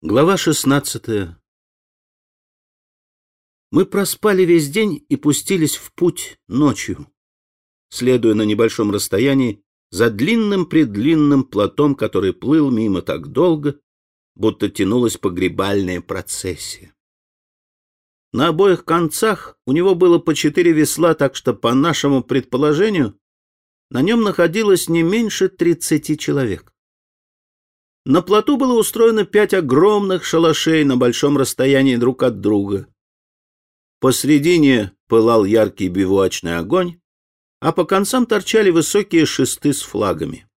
Глава шестнадцатая Мы проспали весь день и пустились в путь ночью, следуя на небольшом расстоянии за длинным-предлинным платом, который плыл мимо так долго, будто тянулась погребальная процессия. На обоих концах у него было по четыре весла, так что, по нашему предположению, на нем находилось не меньше тридцати человек. На плоту было устроено пять огромных шалашей на большом расстоянии друг от друга. Посредине пылал яркий бивуачный огонь, а по концам торчали высокие шесты с флагами.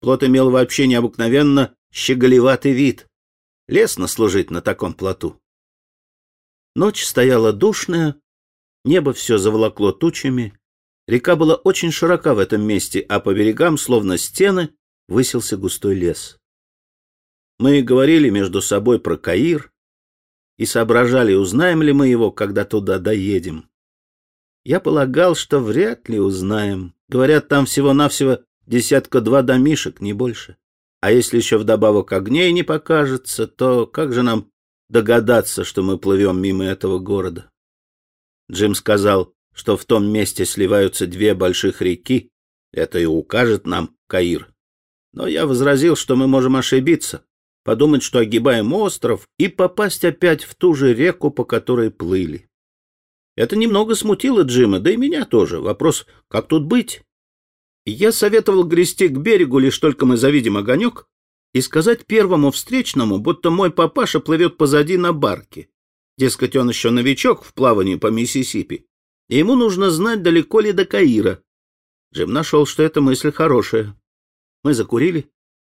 Плот имел вообще необыкновенно щеголеватый вид. Лестно служить на таком плоту. Ночь стояла душная, небо все заволокло тучами, река была очень широка в этом месте, а по берегам, словно стены, высился густой лес. Мы говорили между собой про Каир и соображали, узнаем ли мы его, когда туда доедем. Я полагал, что вряд ли узнаем. Говорят, там всего-навсего десятка-два домишек, не больше. А если еще вдобавок огней не покажется, то как же нам догадаться, что мы плывем мимо этого города? Джим сказал, что в том месте сливаются две больших реки. Это и укажет нам Каир. Но я возразил, что мы можем ошибиться подумать, что огибаем остров, и попасть опять в ту же реку, по которой плыли. Это немного смутило Джима, да и меня тоже. Вопрос, как тут быть? Я советовал грести к берегу, лишь только мы завидим огонек, и сказать первому встречному, будто мой папаша плывет позади на барке. Дескать, он еще новичок в плавании по Миссисипи, и ему нужно знать, далеко ли до Каира. Джим нашел, что эта мысль хорошая. Мы закурили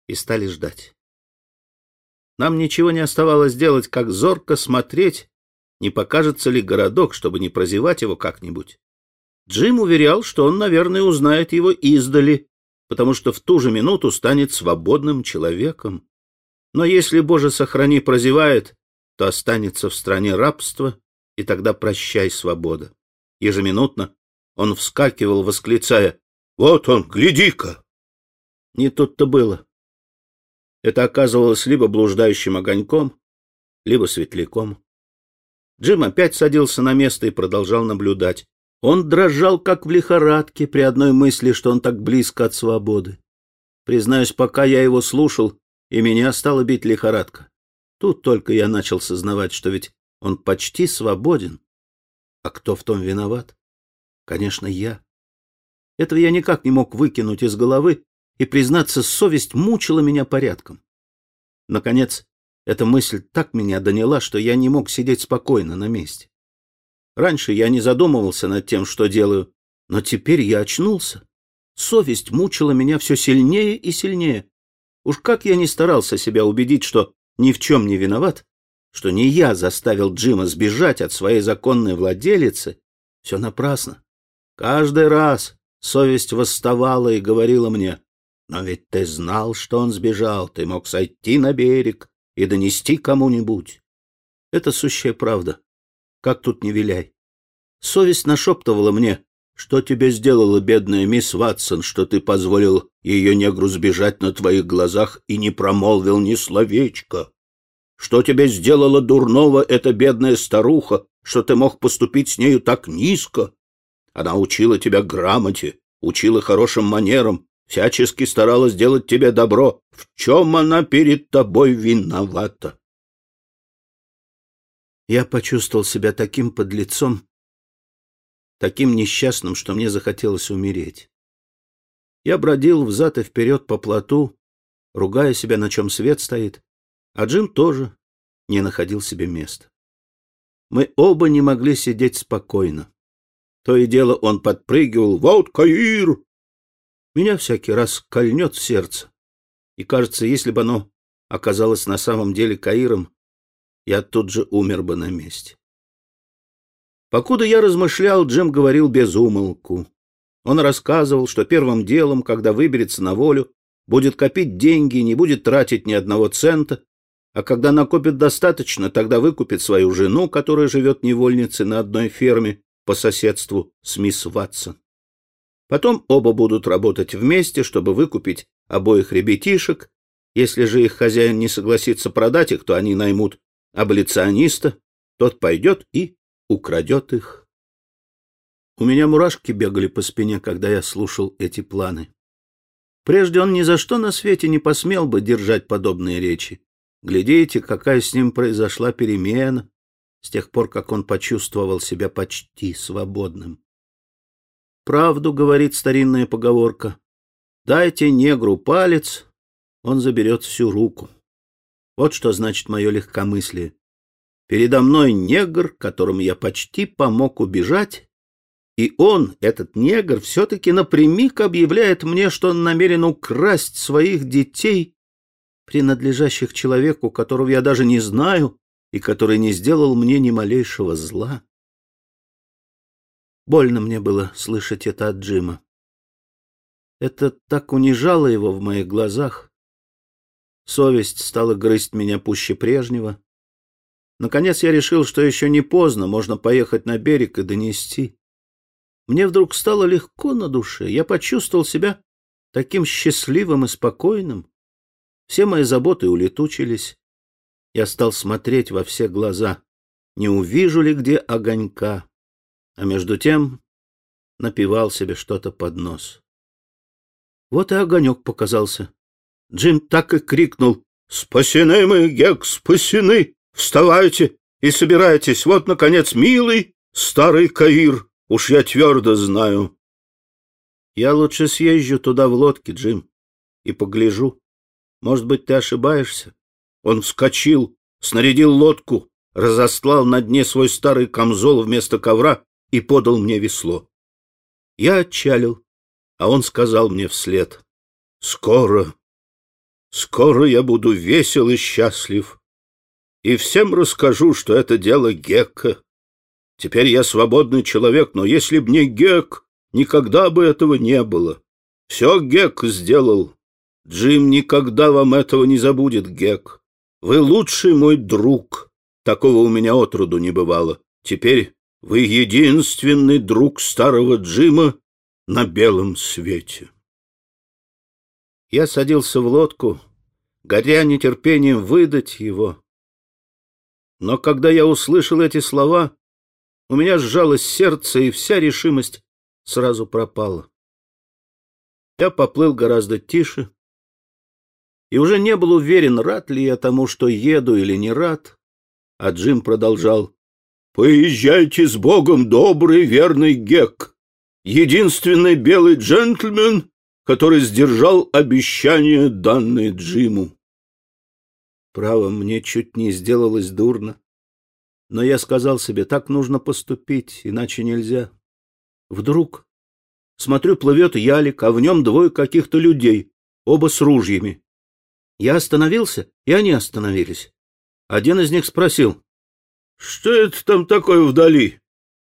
и стали ждать. Нам ничего не оставалось делать, как зорко смотреть, не покажется ли городок, чтобы не прозевать его как-нибудь. Джим уверял, что он, наверное, узнает его издали, потому что в ту же минуту станет свободным человеком. Но если, Боже, сохрани, прозевает, то останется в стране рабства, и тогда прощай, свобода. Ежеминутно он вскакивал, восклицая, «Вот он, гляди-ка!» Не тут-то было. Это оказывалось либо блуждающим огоньком, либо светляком. Джим опять садился на место и продолжал наблюдать. Он дрожал, как в лихорадке, при одной мысли, что он так близко от свободы. Признаюсь, пока я его слушал, и меня стала бить лихорадка. Тут только я начал сознавать, что ведь он почти свободен. А кто в том виноват? Конечно, я. Этого я никак не мог выкинуть из головы, и, признаться, совесть мучила меня порядком. Наконец, эта мысль так меня доняла, что я не мог сидеть спокойно на месте. Раньше я не задумывался над тем, что делаю, но теперь я очнулся. Совесть мучила меня все сильнее и сильнее. Уж как я не старался себя убедить, что ни в чем не виноват, что не я заставил Джима сбежать от своей законной владелицы, все напрасно. Каждый раз совесть восставала и говорила мне, но ведь ты знал, что он сбежал, ты мог сойти на берег и донести кому-нибудь. Это сущая правда. Как тут не виляй. Совесть нашептывала мне, что тебе сделала бедная мисс Ватсон, что ты позволил ее негру сбежать на твоих глазах и не промолвил ни словечка. Что тебе сделала дурного эта бедная старуха, что ты мог поступить с нею так низко? Она учила тебя грамоте, учила хорошим манерам, всячески старалась сделать тебе добро. В чем она перед тобой виновата? Я почувствовал себя таким подлецом, таким несчастным, что мне захотелось умереть. Я бродил взад и вперед по плоту, ругая себя, на чем свет стоит, а Джим тоже не находил себе места. Мы оба не могли сидеть спокойно. То и дело он подпрыгивал «Вот Каир! Меня всякий раз кольнет сердце. И кажется, если бы оно оказалось на самом деле Каиром, я тут же умер бы на месте. Покуда я размышлял, Джем говорил без умолку. Он рассказывал, что первым делом, когда выберется на волю, будет копить деньги и не будет тратить ни одного цента, а когда накопит достаточно, тогда выкупит свою жену, которая живет невольницей на одной ферме по соседству с мисс Ватсон. Потом оба будут работать вместе, чтобы выкупить обоих ребятишек, Если же их хозяин не согласится продать их, то они наймут аболициониста, тот пойдет и украдет их. У меня мурашки бегали по спине, когда я слушал эти планы. Прежде он ни за что на свете не посмел бы держать подобные речи. Глядите, какая с ним произошла перемена с тех пор, как он почувствовал себя почти свободным. Правду говорит старинная поговорка. Дайте негру палец, он заберет всю руку. Вот что значит мое легкомыслие. Передо мной негр, которому я почти помог убежать, и он, этот негр, все-таки напрямик объявляет мне, что он намерен украсть своих детей, принадлежащих человеку, которого я даже не знаю и который не сделал мне ни малейшего зла. Больно мне было слышать это от Джима. Это так унижало его в моих глазах. Совесть стала грызть меня пуще прежнего. Наконец я решил, что еще не поздно, можно поехать на берег и донести. Мне вдруг стало легко на душе. Я почувствовал себя таким счастливым и спокойным. Все мои заботы улетучились. Я стал смотреть во все глаза, не увижу ли где огонька, а между тем напивал себе что-то под нос. Вот и огонек показался. Джим так и крикнул. «Спасены мы, Гек, спасены! Вставайте и собирайтесь! Вот, наконец, милый старый Каир! Уж я твердо знаю!» «Я лучше съезжу туда в лодке, Джим, и погляжу. Может быть, ты ошибаешься?» Он вскочил, снарядил лодку, разослал на дне свой старый камзол вместо ковра и подал мне весло. Я отчалил, а он сказал мне вслед. «Скоро, скоро я буду весел и счастлив, и всем расскажу, что это дело Гекка. Теперь я свободный человек, но если б не Гек, никогда бы этого не было. Все Гек сделал. Джим никогда вам этого не забудет, Гек. Вы лучший мой друг. Такого у меня отроду не бывало. Теперь вы единственный друг старого Джима на белом свете. Я садился в лодку, горя нетерпением выдать его. Но когда я услышал эти слова, у меня сжалось сердце, и вся решимость сразу пропала. Я поплыл гораздо тише, и уже не был уверен, рад ли я тому, что еду или не рад. А Джим продолжал. «Поезжайте с Богом, добрый, верный Гек, единственный белый джентльмен, который сдержал обещание, данное Джиму». Право, мне чуть не сделалось дурно. Но я сказал себе, так нужно поступить, иначе нельзя. Вдруг, смотрю, плывет ялик, а в нем двое каких-то людей, оба с ружьями. Я остановился, и они остановились. Один из них спросил. — Что это там такое вдали?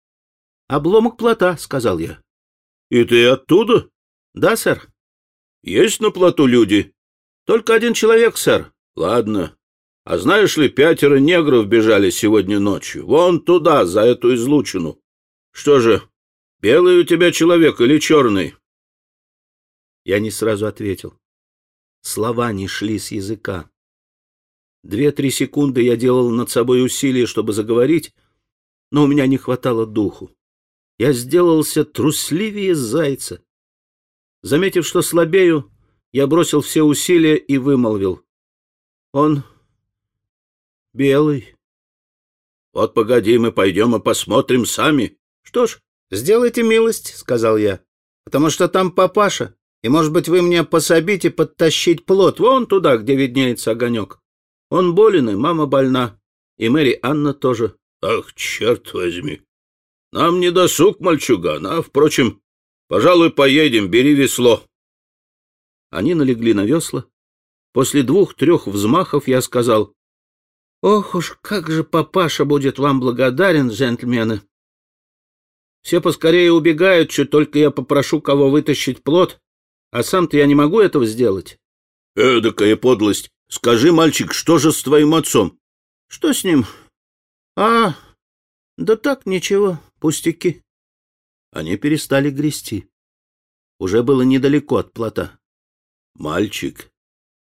— Обломок плота, — сказал я. — И ты оттуда? — Да, сэр. — Есть на плоту люди? — Только один человек, сэр. — Ладно. А знаешь ли, пятеро негров бежали сегодня ночью. Вон туда, за эту излучину. Что же, белый у тебя человек или черный? Я не сразу ответил. Слова не шли с языка. Две-три секунды я делал над собой усилие, чтобы заговорить, но у меня не хватало духу. Я сделался трусливее зайца. Заметив, что слабею, я бросил все усилия и вымолвил. Он белый. Вот погоди, мы пойдем и посмотрим сами. Что ж, сделайте милость, сказал я, потому что там папаша. И, может быть, вы мне пособите подтащить плод вон туда, где виднеется огонек. Он болен, и мама больна, и Мэри Анна тоже. Ах, черт возьми! Нам не досуг, мальчуган, а, впрочем, пожалуй, поедем, бери весло. Они налегли на весла. После двух-трех взмахов я сказал, «Ох уж, как же папаша будет вам благодарен, джентльмены! Все поскорее убегают, что только я попрошу кого вытащить плод, а сам-то я не могу этого сделать. Эдакая подлость. Скажи, мальчик, что же с твоим отцом? Что с ним? А, да так, ничего, пустяки. Они перестали грести. Уже было недалеко от плота. Мальчик,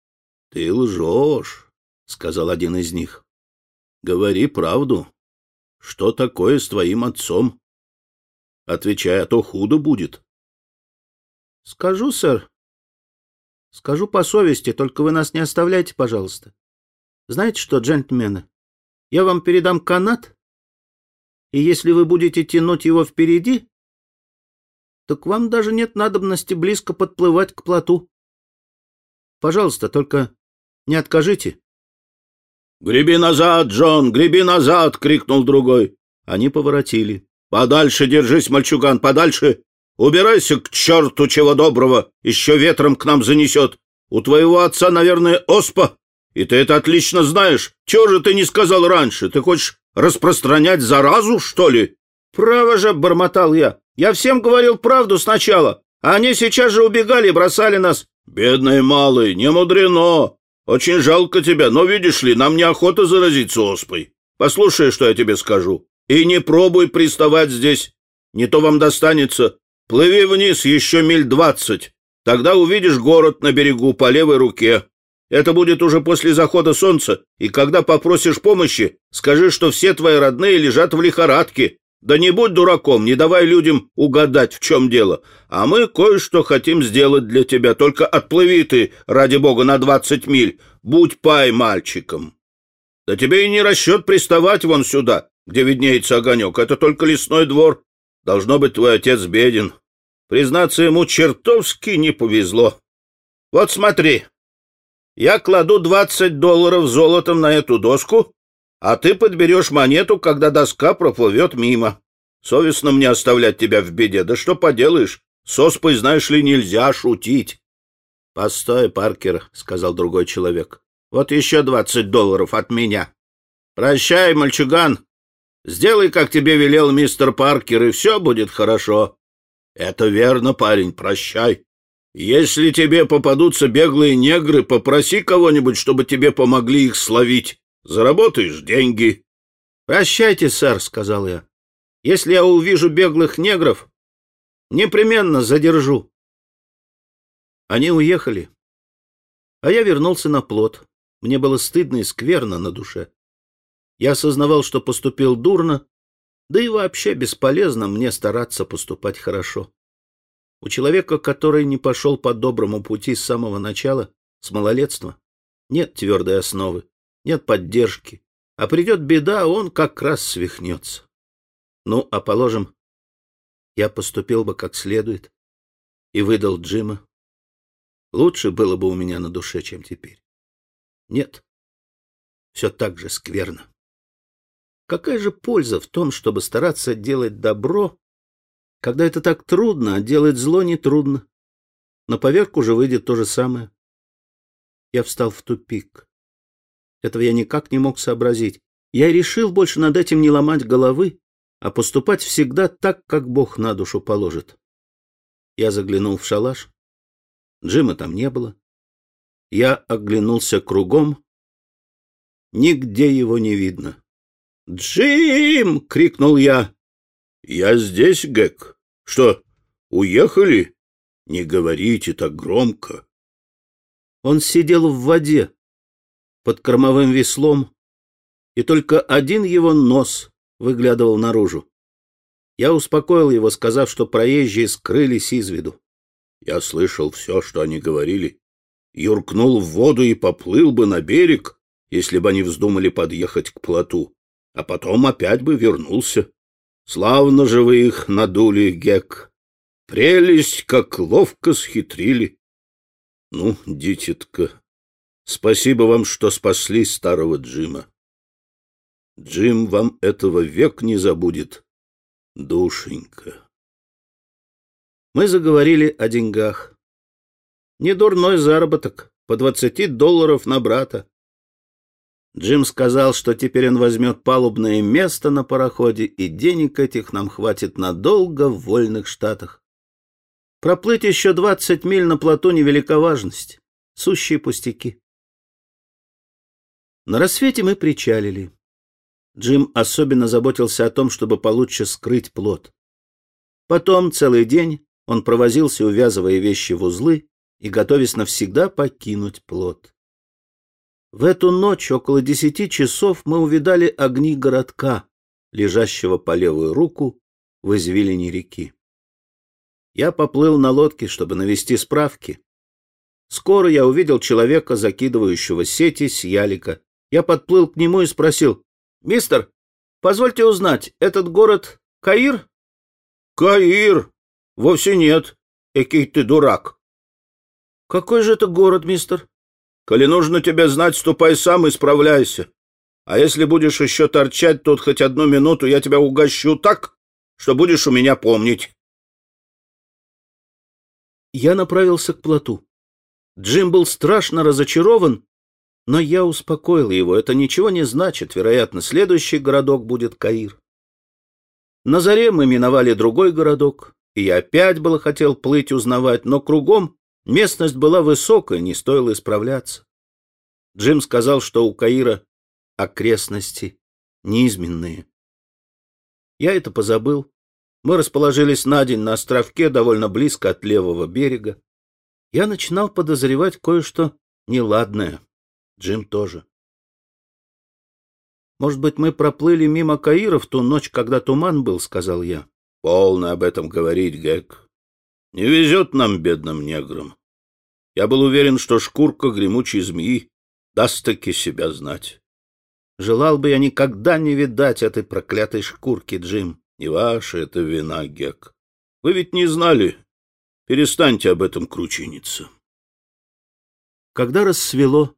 — Ты лжешь, — сказал один из них. — Говори правду. Что такое с твоим отцом? Отвечай, а то худо будет. — Скажу, сэр. Скажу по совести, только вы нас не оставляйте, пожалуйста. Знаете что, джентльмены, я вам передам канат, и если вы будете тянуть его впереди, так вам даже нет надобности близко подплывать к плоту. Пожалуйста, только не откажите. «Греби назад, Джон, греби назад!» — крикнул другой. Они поворотили. «Подальше держись, мальчуган, подальше! Убирайся к черту чего доброго, еще ветром к нам занесет. У твоего отца, наверное, оспа, и ты это отлично знаешь. Чего же ты не сказал раньше? Ты хочешь распространять заразу, что ли?» «Право же!» — бормотал я. «Я всем говорил правду сначала, а они сейчас же убегали и бросали нас». «Бедный малый, не мудрено. Очень жалко тебя, но, видишь ли, нам неохота заразиться оспой. Послушай, что я тебе скажу, и не пробуй приставать здесь. Не то вам достанется. Плыви вниз еще миль двадцать. Тогда увидишь город на берегу по левой руке. Это будет уже после захода солнца, и когда попросишь помощи, скажи, что все твои родные лежат в лихорадке. Да не будь дураком, не давай людям угадать, в чем дело. А мы кое-что хотим сделать для тебя, только отплыви ты, ради бога, на двадцать миль. Будь пай мальчиком. Да тебе и не расчет приставать вон сюда, где виднеется огонек. Это только лесной двор. Должно быть, твой отец беден. Признаться, ему чертовски не повезло. Вот смотри, я кладу двадцать долларов золотом на эту доску, а ты подберешь монету, когда доска проплывет мимо. Совестно мне оставлять тебя в беде. Да что поделаешь, с оспой, знаешь ли, нельзя шутить. — Постой, Паркер, — сказал другой человек. — Вот еще двадцать долларов от меня. Прощай, мальчуган. Сделай, как тебе велел мистер Паркер, и все будет хорошо. — Это верно, парень, прощай. Если тебе попадутся беглые негры, попроси кого-нибудь, чтобы тебе помогли их словить. Заработаешь деньги. — Прощайте, сэр, — сказал я. — Если я увижу беглых негров, непременно задержу. Они уехали, а я вернулся на плот. Мне было стыдно и скверно на душе. Я осознавал, что поступил дурно, да и вообще бесполезно мне стараться поступать хорошо. У человека, который не пошел по доброму пути с самого начала, с малолетства, нет твердой основы нет поддержки, а придет беда, он как раз свихнется. Ну, а положим, я поступил бы как следует и выдал Джима. Лучше было бы у меня на душе, чем теперь. Нет, все так же скверно. Какая же польза в том, чтобы стараться делать добро, когда это так трудно, а делать зло не трудно? На поверку же выйдет то же самое. Я встал в тупик. Этого я никак не мог сообразить. Я решил больше над этим не ломать головы, а поступать всегда так, как Бог на душу положит. Я заглянул в шалаш. Джима там не было. Я оглянулся кругом. Нигде его не видно. «Джим!» — крикнул я. «Я здесь, Гек. Что, уехали? Не говорите так громко». Он сидел в воде, под кормовым веслом, и только один его нос выглядывал наружу. Я успокоил его, сказав, что проезжие скрылись из виду. Я слышал все, что они говорили. Юркнул в воду и поплыл бы на берег, если бы они вздумали подъехать к плоту, а потом опять бы вернулся. Славно же вы их надули, Гек. Прелесть, как ловко схитрили. Ну, дитятка, Спасибо вам, что спасли старого Джима. Джим вам этого век не забудет, душенька. Мы заговорили о деньгах. Недурной заработок, по двадцати долларов на брата. Джим сказал, что теперь он возьмет палубное место на пароходе, и денег этих нам хватит надолго в вольных штатах. Проплыть еще двадцать миль на плоту невелика важность, сущие пустяки. На рассвете мы причалили. Джим особенно заботился о том, чтобы получше скрыть плод. Потом целый день он провозился, увязывая вещи в узлы и готовясь навсегда покинуть плод. В эту ночь около десяти часов мы увидали огни городка, лежащего по левую руку в извилине реки. Я поплыл на лодке, чтобы навести справки. Скоро я увидел человека, закидывающего сети с ялика. Я подплыл к нему и спросил, «Мистер, позвольте узнать, этот город Каир?» «Каир? Вовсе нет. Экий ты дурак!» «Какой же это город, мистер?» «Коли нужно тебе знать, ступай сам и справляйся. А если будешь еще торчать тут хоть одну минуту, я тебя угощу так, что будешь у меня помнить». Я направился к плоту. Джим был страшно разочарован, но я успокоил его. Это ничего не значит. Вероятно, следующий городок будет Каир. На заре мы миновали другой городок, и я опять было хотел плыть узнавать, но кругом местность была высокая, не стоило исправляться. Джим сказал, что у Каира окрестности неизменные. Я это позабыл. Мы расположились на день на островке, довольно близко от левого берега. Я начинал подозревать кое-что неладное. Джим тоже. «Может быть, мы проплыли мимо Каира в ту ночь, когда туман был», — сказал я. «Полно об этом говорить, Гек. Не везет нам, бедным неграм. Я был уверен, что шкурка гремучей змеи даст таки себя знать. Желал бы я никогда не видать этой проклятой шкурки, Джим. Не ваша это вина, Гек. Вы ведь не знали. Перестаньте об этом кручиниться. Когда рассвело,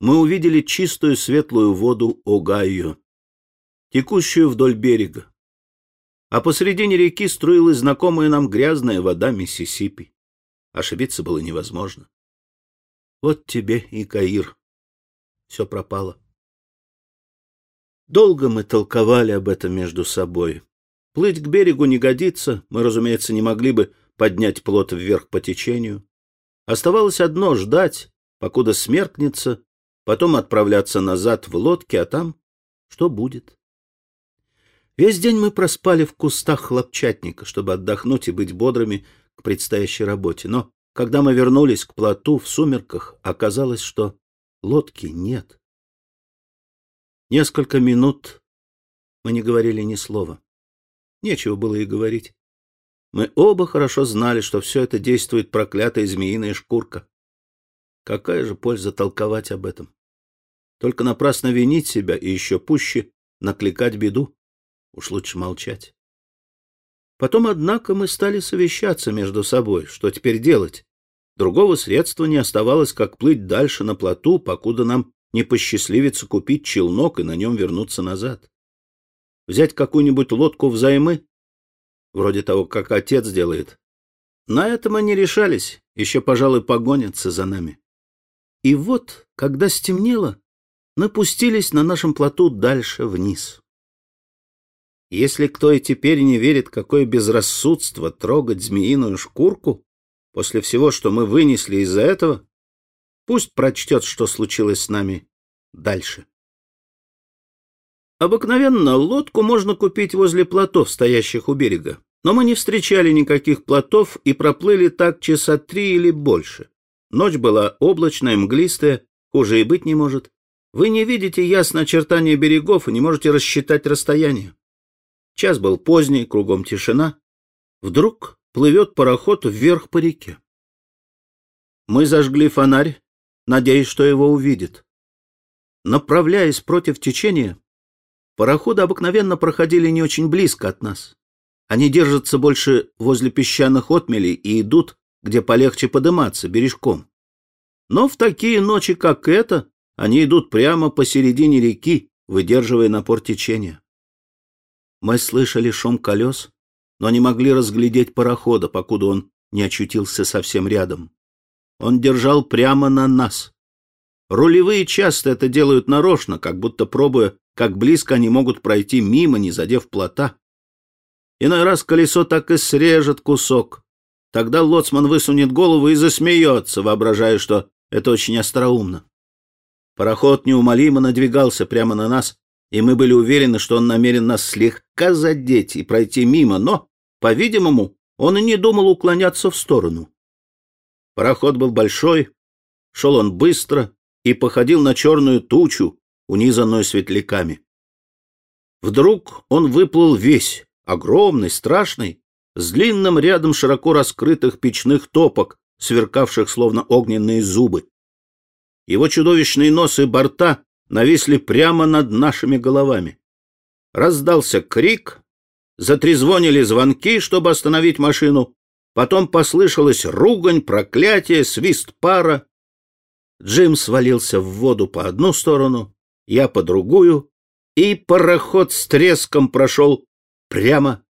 мы увидели чистую светлую воду Огайо, текущую вдоль берега. А посредине реки струилась знакомая нам грязная вода Миссисипи. Ошибиться было невозможно. Вот тебе и Каир. Все пропало. Долго мы толковали об этом между собой. Плыть к берегу не годится, мы, разумеется, не могли бы поднять плот вверх по течению. Оставалось одно — ждать, покуда смеркнется, потом отправляться назад в лодке, а там что будет. Весь день мы проспали в кустах хлопчатника, чтобы отдохнуть и быть бодрыми к предстоящей работе. Но когда мы вернулись к плоту в сумерках, оказалось, что лодки нет. Несколько минут мы не говорили ни слова. Нечего было и говорить. Мы оба хорошо знали, что все это действует проклятая змеиная шкурка. Какая же польза толковать об этом? Только напрасно винить себя и еще пуще накликать беду. Уж лучше молчать. Потом, однако, мы стали совещаться между собой, что теперь делать. Другого средства не оставалось, как плыть дальше на плоту, покуда нам не посчастливится купить челнок и на нем вернуться назад. Взять какую-нибудь лодку взаймы, вроде того, как отец делает. На это мы не решались, еще, пожалуй, погонятся за нами. И вот, когда стемнело, напустились на нашем плоту дальше вниз. Если кто и теперь не верит, какое безрассудство трогать змеиную шкурку, после всего, что мы вынесли из-за этого, Пусть прочтет, что случилось с нами дальше. Обыкновенно лодку можно купить возле плотов, стоящих у берега. Но мы не встречали никаких плотов и проплыли так часа три или больше. Ночь была облачная, мглистая, хуже и быть не может. Вы не видите ясно очертания берегов и не можете рассчитать расстояние. Час был поздний, кругом тишина. Вдруг плывет пароход вверх по реке. Мы зажгли фонарь надеясь, что его увидит. Направляясь против течения, пароходы обыкновенно проходили не очень близко от нас. Они держатся больше возле песчаных отмелей и идут, где полегче подниматься бережком. Но в такие ночи, как эта, они идут прямо посередине реки, выдерживая напор течения. Мы слышали шум колес, но не могли разглядеть парохода, покуда он не очутился совсем рядом. Он держал прямо на нас. Рулевые часто это делают нарочно, как будто пробуя, как близко они могут пройти мимо, не задев плота. Иной раз колесо так и срежет кусок. Тогда лоцман высунет голову и засмеется, воображая, что это очень остроумно. Пароход неумолимо надвигался прямо на нас, и мы были уверены, что он намерен нас слегка задеть и пройти мимо, но, по-видимому, он и не думал уклоняться в сторону. Пароход был большой, шел он быстро, и походил на черную тучу, унизанную светляками. Вдруг он выплыл весь, огромный, страшный, с длинным рядом широко раскрытых печных топок, сверкавших словно огненные зубы. Его чудовищные нос и борта нависли прямо над нашими головами. Раздался крик, затрезвонили звонки, чтобы остановить машину, потом послышалась ругань, проклятие, свист пара. Джим свалился в воду по одну сторону, я по другую, и пароход с треском прошел прямо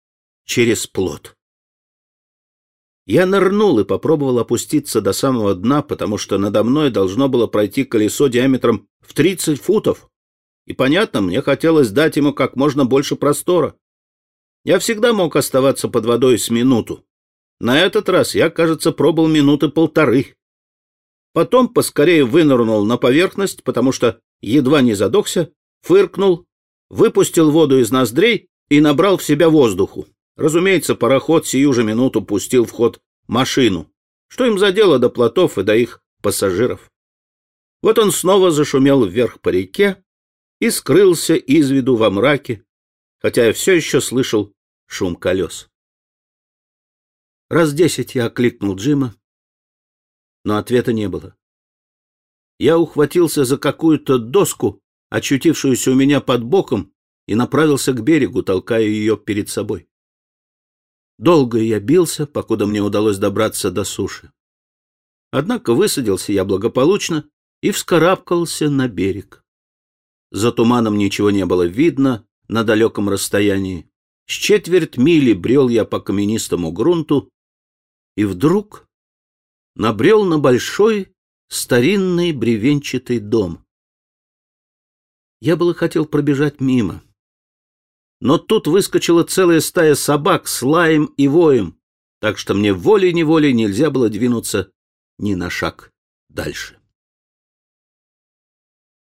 через плот. Я нырнул и попробовал опуститься до самого дна, потому что надо мной должно было пройти колесо диаметром в 30 футов. И понятно, мне хотелось дать ему как можно больше простора. Я всегда мог оставаться под водой с минуту. На этот раз я, кажется, пробыл минуты полторы. Потом поскорее вынырнул на поверхность, потому что едва не задохся, фыркнул, выпустил воду из ноздрей и набрал в себя воздуху. Разумеется, пароход сию же минуту пустил в ход машину. Что им за дело до плотов и до их пассажиров? Вот он снова зашумел вверх по реке и скрылся из виду во мраке, хотя я все еще слышал шум колес. Раз десять я окликнул Джима, но ответа не было. Я ухватился за какую-то доску, очутившуюся у меня под боком, и направился к берегу, толкая ее перед собой. Долго я бился, покуда мне удалось добраться до суши. Однако высадился я благополучно и вскарабкался на берег. За туманом ничего не было видно на далеком расстоянии. С четверть мили брел я по каменистому грунту, и вдруг набрел на большой старинный бревенчатый дом. Я было хотел пробежать мимо, но тут выскочила целая стая собак с лаем и воем, так что мне волей-неволей нельзя было двинуться ни на шаг дальше.